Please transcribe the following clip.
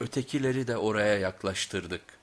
ötekileri de oraya yaklaştırdık.